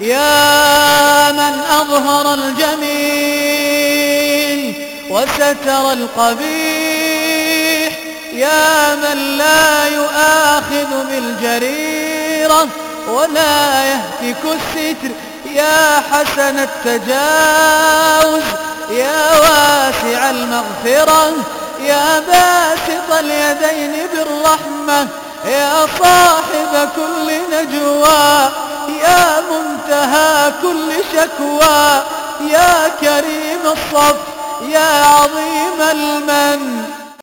يا من أظهر الجميل وستر القبيح يا من لا يؤاخذ بالجريرة ولا يهتك الستر يا حسن التجاوز يا واسع المغفرة يا باسط اليدين بالرحمة يا صاحب كل نجوى. كل شكوى يا كريم الصف يا عظيم المن.